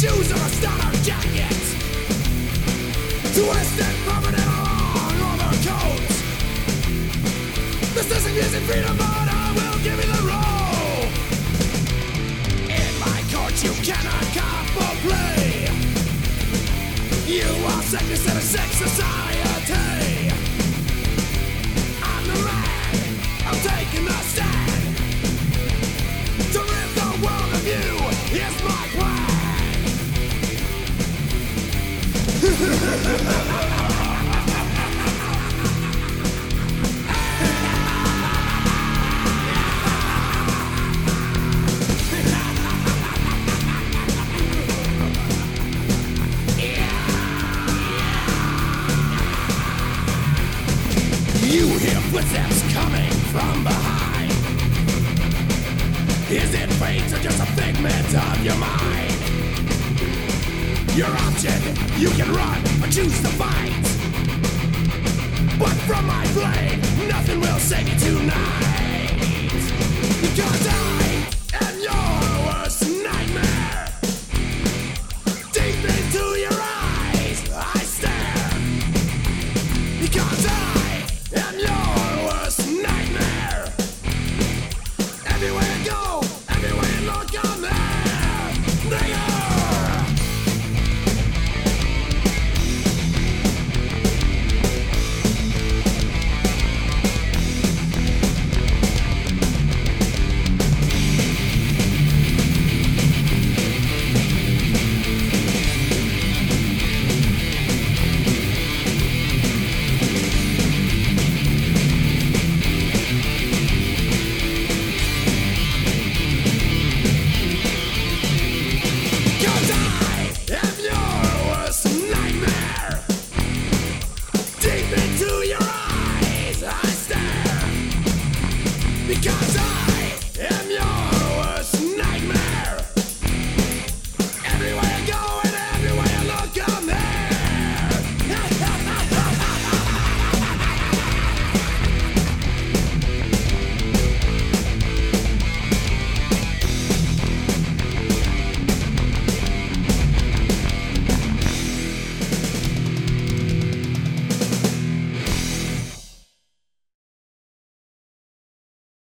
shoes or a starter jacket. Twisted permanent along overcoats. This isn't music freedom, but I will give you the roll. In my court, you cannot cop or play. You are sickness in a sick society. you hear footsteps coming from behind? Is it fate or just a figment of your mind? Your option, you can run or choose to fight. But from my blade, nothing will save you tonight. Because I am your worst nightmare. Deep into your eyes, I stare. Because I. because I